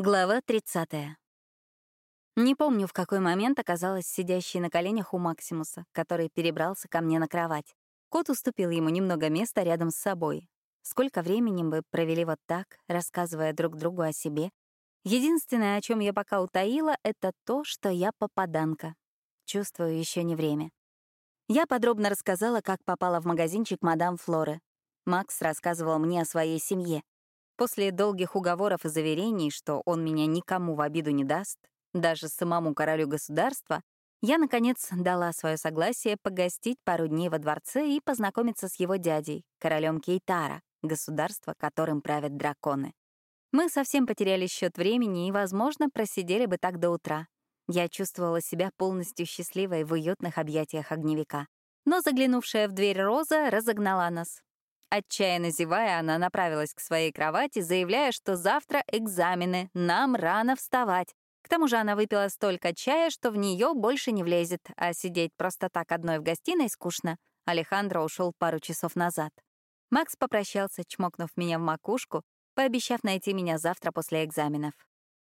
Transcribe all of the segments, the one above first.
Глава 30. Не помню, в какой момент оказалась сидящей на коленях у Максимуса, который перебрался ко мне на кровать. Кот уступил ему немного места рядом с собой. Сколько времени мы провели вот так, рассказывая друг другу о себе. Единственное, о чем я пока утаила, это то, что я попаданка. Чувствую, еще не время. Я подробно рассказала, как попала в магазинчик мадам Флоры. Макс рассказывал мне о своей семье. После долгих уговоров и заверений, что он меня никому в обиду не даст, даже самому королю государства, я, наконец, дала свое согласие погостить пару дней во дворце и познакомиться с его дядей, королем Кейтара, государство, которым правят драконы. Мы совсем потеряли счет времени и, возможно, просидели бы так до утра. Я чувствовала себя полностью счастливой в уютных объятиях огневика. Но заглянувшая в дверь Роза разогнала нас. Отчаянно зевая, она направилась к своей кровати, заявляя, что завтра экзамены, нам рано вставать. К тому же она выпила столько чая, что в нее больше не влезет, а сидеть просто так одной в гостиной скучно. Алехандро ушел пару часов назад. Макс попрощался, чмокнув меня в макушку, пообещав найти меня завтра после экзаменов.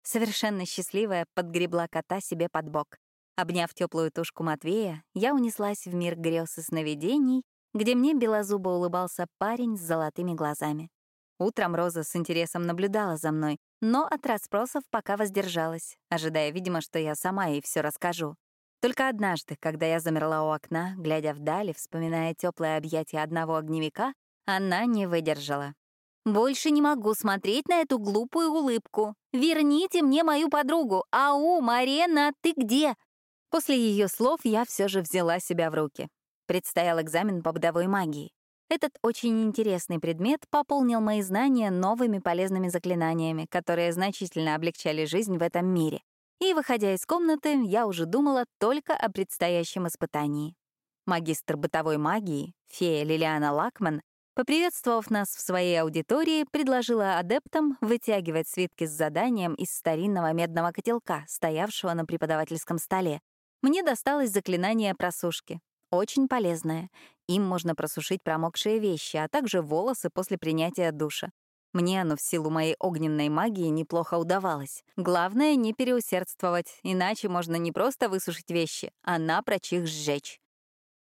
Совершенно счастливая подгребла кота себе под бок. Обняв теплую тушку Матвея, я унеслась в мир грез и сновидений где мне белозубо улыбался парень с золотыми глазами. Утром Роза с интересом наблюдала за мной, но от расспросов пока воздержалась, ожидая, видимо, что я сама ей все расскажу. Только однажды, когда я замерла у окна, глядя вдали, вспоминая теплое объятие одного огневика, она не выдержала. «Больше не могу смотреть на эту глупую улыбку. Верните мне мою подругу. Ау, Марена, ты где?» После ее слов я все же взяла себя в руки. Предстоял экзамен по бытовой магии. Этот очень интересный предмет пополнил мои знания новыми полезными заклинаниями, которые значительно облегчали жизнь в этом мире. И, выходя из комнаты, я уже думала только о предстоящем испытании. Магистр бытовой магии, фея Лилиана Лакман, поприветствовав нас в своей аудитории, предложила адептам вытягивать свитки с заданием из старинного медного котелка, стоявшего на преподавательском столе. Мне досталось заклинание просушки, очень полезное. Им можно просушить промокшие вещи, а также волосы после принятия душа. Мне оно в силу моей огненной магии неплохо удавалось. Главное — не переусердствовать, иначе можно не просто высушить вещи, а напрочь их сжечь.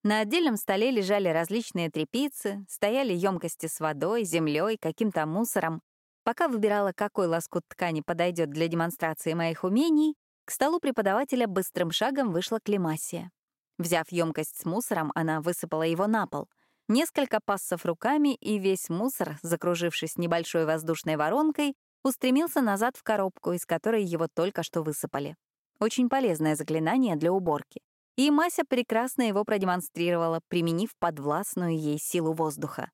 На отдельном столе лежали различные трепицы, стояли емкости с водой, землей, каким-то мусором. Пока выбирала, какой лоскут ткани подойдет для демонстрации моих умений, к столу преподавателя быстрым шагом вышла Клемасия. Взяв емкость с мусором, она высыпала его на пол. Несколько пассов руками, и весь мусор, закружившись небольшой воздушной воронкой, устремился назад в коробку, из которой его только что высыпали. Очень полезное заклинание для уборки. И Мася прекрасно его продемонстрировала, применив подвластную ей силу воздуха.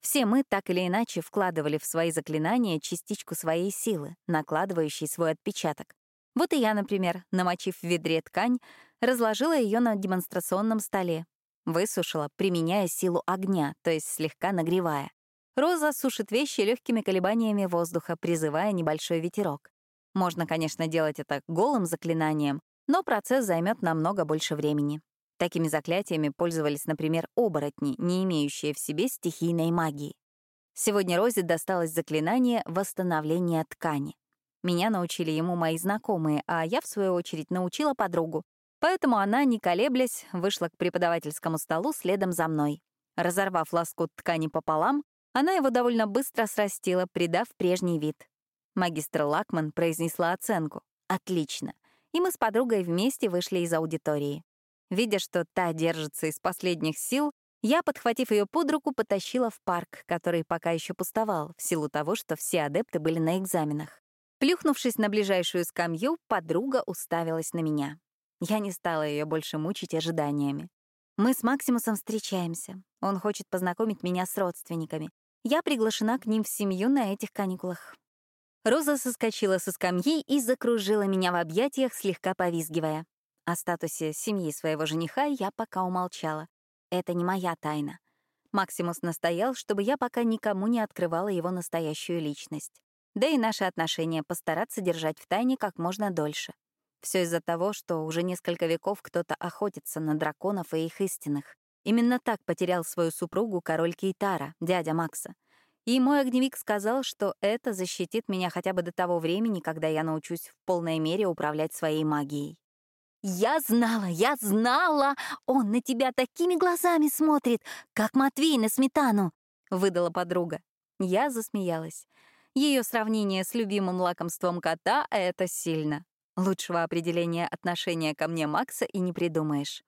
Все мы так или иначе вкладывали в свои заклинания частичку своей силы, накладывающей свой отпечаток. Вот и я, например, намочив в ведре ткань, разложила ее на демонстрационном столе. Высушила, применяя силу огня, то есть слегка нагревая. Роза сушит вещи легкими колебаниями воздуха, призывая небольшой ветерок. Можно, конечно, делать это голым заклинанием, но процесс займет намного больше времени. Такими заклятиями пользовались, например, оборотни, не имеющие в себе стихийной магии. Сегодня Розе досталось заклинание восстановления ткани. Меня научили ему мои знакомые, а я, в свою очередь, научила подругу. Поэтому она, не колеблясь, вышла к преподавательскому столу следом за мной. Разорвав лоскут ткани пополам, она его довольно быстро срастила, придав прежний вид. Магистр Лакман произнесла оценку. «Отлично». И мы с подругой вместе вышли из аудитории. Видя, что та держится из последних сил, я, подхватив ее под руку, потащила в парк, который пока еще пустовал, в силу того, что все адепты были на экзаменах. Плюхнувшись на ближайшую скамью, подруга уставилась на меня. Я не стала ее больше мучить ожиданиями. Мы с Максимусом встречаемся. Он хочет познакомить меня с родственниками. Я приглашена к ним в семью на этих каникулах. Роза соскочила со скамьи и закружила меня в объятиях, слегка повизгивая. О статусе семьи своего жениха я пока умолчала. Это не моя тайна. Максимус настоял, чтобы я пока никому не открывала его настоящую личность да и наши отношения постараться держать в тайне как можно дольше. Все из-за того, что уже несколько веков кто-то охотится на драконов и их истинных. Именно так потерял свою супругу король Кейтара, дядя Макса. И мой огневик сказал, что это защитит меня хотя бы до того времени, когда я научусь в полной мере управлять своей магией. «Я знала, я знала! Он на тебя такими глазами смотрит, как Матвей на сметану!» — выдала подруга. Я засмеялась. Ее сравнение с любимым лакомством кота — это сильно. Лучшего определения отношения ко мне Макса и не придумаешь.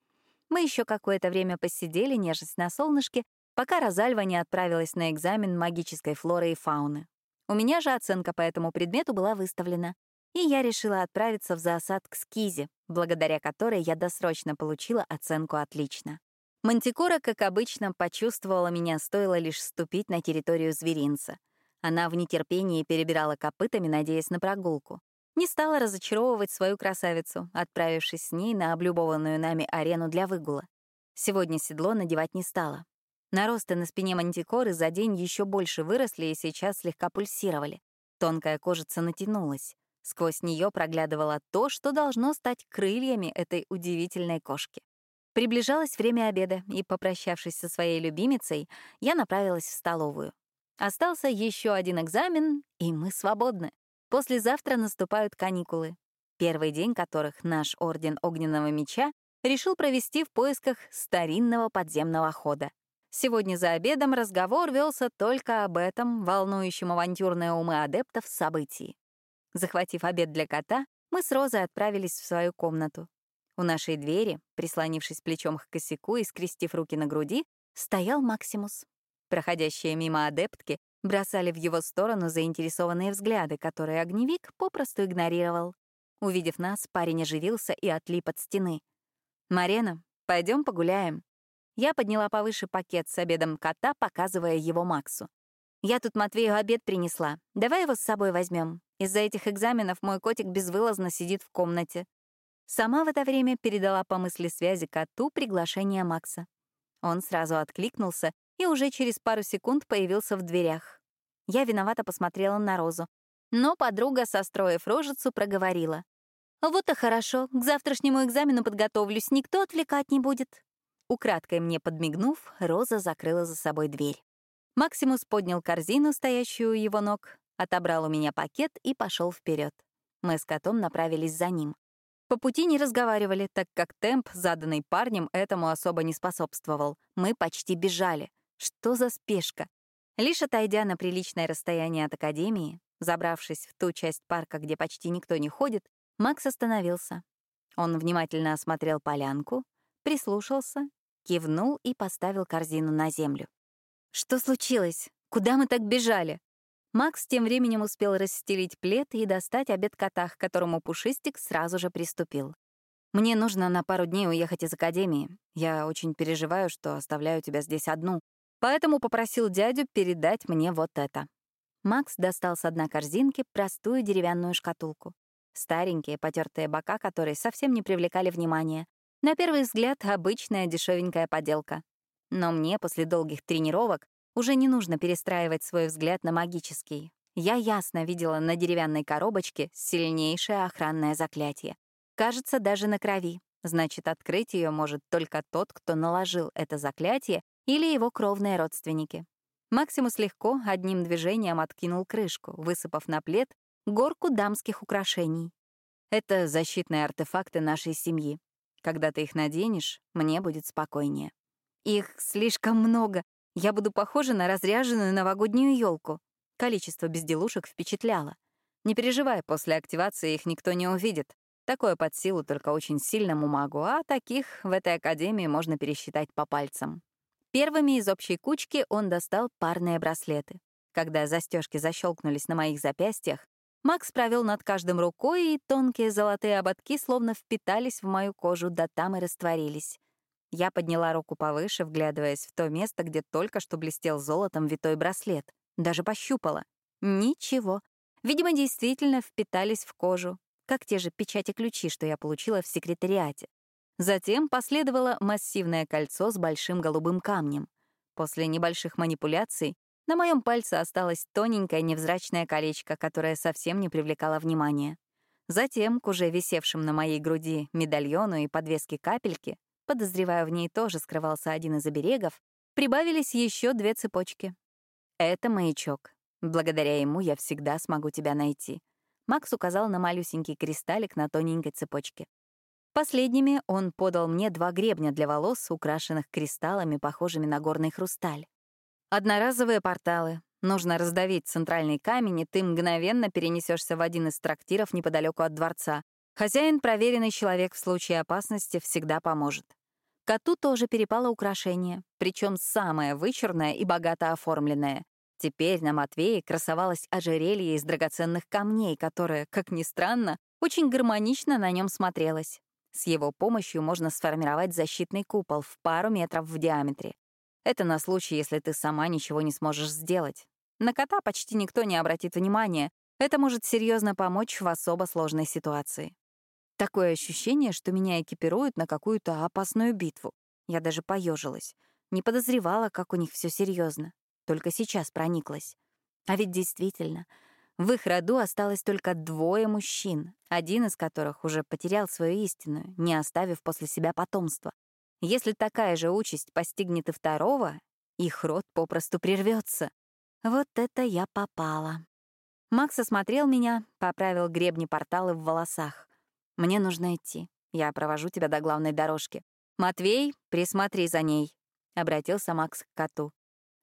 Мы еще какое-то время посидели, нежесть на солнышке, пока Розальва не отправилась на экзамен магической флоры и фауны. У меня же оценка по этому предмету была выставлена, и я решила отправиться в зоосад к Скизе, благодаря которой я досрочно получила оценку «отлично». Мантикора, как обычно, почувствовала меня, стоило лишь ступить на территорию зверинца. Она в нетерпении перебирала копытами, надеясь на прогулку не стала разочаровывать свою красавицу, отправившись с ней на облюбованную нами арену для выгула. Сегодня седло надевать не стала. Наросты на спине мантикоры за день еще больше выросли и сейчас слегка пульсировали. Тонкая кожица натянулась. Сквозь нее проглядывало то, что должно стать крыльями этой удивительной кошки. Приближалось время обеда, и, попрощавшись со своей любимицей, я направилась в столовую. Остался еще один экзамен, и мы свободны. Послезавтра наступают каникулы, первый день которых наш Орден Огненного Меча решил провести в поисках старинного подземного хода. Сегодня за обедом разговор велся только об этом, волнующем авантюрные умы адептов событии. Захватив обед для кота, мы с Розой отправились в свою комнату. У нашей двери, прислонившись плечом к косяку и скрестив руки на груди, стоял Максимус. Проходящие мимо адептки бросали в его сторону заинтересованные взгляды, которые огневик попросту игнорировал. Увидев нас, парень оживился и отлип от стены. «Марена, пойдем погуляем». Я подняла повыше пакет с обедом кота, показывая его Максу. «Я тут Матвею обед принесла. Давай его с собой возьмем. Из-за этих экзаменов мой котик безвылазно сидит в комнате». Сама в это время передала по мысли связи коту приглашение Макса. Он сразу откликнулся и уже через пару секунд появился в дверях. Я виновато посмотрела на Розу. Но подруга, состроив рожицу, проговорила. «Вот и хорошо, к завтрашнему экзамену подготовлюсь, никто отвлекать не будет». Украдкой мне подмигнув, Роза закрыла за собой дверь. Максимус поднял корзину, стоящую у его ног, отобрал у меня пакет и пошел вперед. Мы с котом направились за ним. По пути не разговаривали, так как темп, заданный парнем, этому особо не способствовал. Мы почти бежали. Что за спешка? Лишь отойдя на приличное расстояние от Академии, забравшись в ту часть парка, где почти никто не ходит, Макс остановился. Он внимательно осмотрел полянку, прислушался, кивнул и поставил корзину на землю. «Что случилось? Куда мы так бежали?» Макс тем временем успел расстелить плед и достать обед кота, к которому Пушистик сразу же приступил. «Мне нужно на пару дней уехать из Академии. Я очень переживаю, что оставляю тебя здесь одну. Поэтому попросил дядю передать мне вот это. Макс достал с дна корзинки простую деревянную шкатулку. Старенькие, потертые бока которые совсем не привлекали внимания. На первый взгляд, обычная дешевенькая поделка. Но мне после долгих тренировок уже не нужно перестраивать свой взгляд на магический. Я ясно видела на деревянной коробочке сильнейшее охранное заклятие. Кажется, даже на крови. Значит, открыть ее может только тот, кто наложил это заклятие или его кровные родственники. Максимус легко одним движением откинул крышку, высыпав на плед горку дамских украшений. Это защитные артефакты нашей семьи. Когда ты их наденешь, мне будет спокойнее. Их слишком много. Я буду похожа на разряженную новогоднюю елку. Количество безделушек впечатляло. Не переживай, после активации их никто не увидит. Такое под силу только очень сильному магу, а таких в этой академии можно пересчитать по пальцам. Первыми из общей кучки он достал парные браслеты. Когда застежки защелкнулись на моих запястьях, Макс провел над каждым рукой, и тонкие золотые ободки словно впитались в мою кожу, да там и растворились. Я подняла руку повыше, вглядываясь в то место, где только что блестел золотом витой браслет. Даже пощупала. Ничего. Видимо, действительно впитались в кожу, как те же печати-ключи, что я получила в секретариате. Затем последовало массивное кольцо с большим голубым камнем. После небольших манипуляций на моем пальце осталось тоненькое невзрачное колечко, которое совсем не привлекало внимания. Затем к уже висевшим на моей груди медальону и подвеске капельки, подозреваю, в ней тоже скрывался один из оберегов, прибавились еще две цепочки. Это маячок. Благодаря ему я всегда смогу тебя найти. Макс указал на малюсенький кристаллик на тоненькой цепочке. Последними он подал мне два гребня для волос, украшенных кристаллами, похожими на горный хрусталь. Одноразовые порталы. Нужно раздавить центральный камень, и ты мгновенно перенесешься в один из трактиров неподалеку от дворца. Хозяин, проверенный человек в случае опасности, всегда поможет. Коту тоже перепало украшение, причем самое вычурное и богато оформленное. Теперь на Матвее красовалось ожерелье из драгоценных камней, которое, как ни странно, очень гармонично на нем смотрелось. С его помощью можно сформировать защитный купол в пару метров в диаметре. Это на случай, если ты сама ничего не сможешь сделать. На кота почти никто не обратит внимания. Это может серьезно помочь в особо сложной ситуации. Такое ощущение, что меня экипируют на какую-то опасную битву. Я даже поежилась. Не подозревала, как у них все серьезно. Только сейчас прониклась. А ведь действительно, в их роду осталось только двое мужчин, один из которых уже потерял свою истинную, не оставив после себя потомства. Если такая же участь постигнет и второго, их род попросту прервется. Вот это я попала. Макс осмотрел меня, поправил гребни порталы в волосах. «Мне нужно идти. Я провожу тебя до главной дорожки. Матвей, присмотри за ней», — обратился Макс к коту.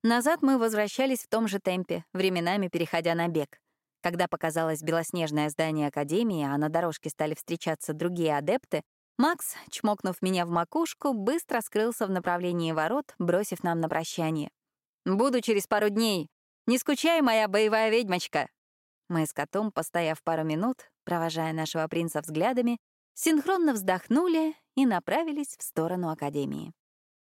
Назад мы возвращались в том же темпе, временами переходя на бег. Когда показалось белоснежное здание Академии, а на дорожке стали встречаться другие адепты, Макс, чмокнув меня в макушку, быстро скрылся в направлении ворот, бросив нам на прощание. «Буду через пару дней. Не скучай, моя боевая ведьмочка!» Мы с котом, постояв пару минут, провожая нашего принца взглядами, синхронно вздохнули и направились в сторону Академии.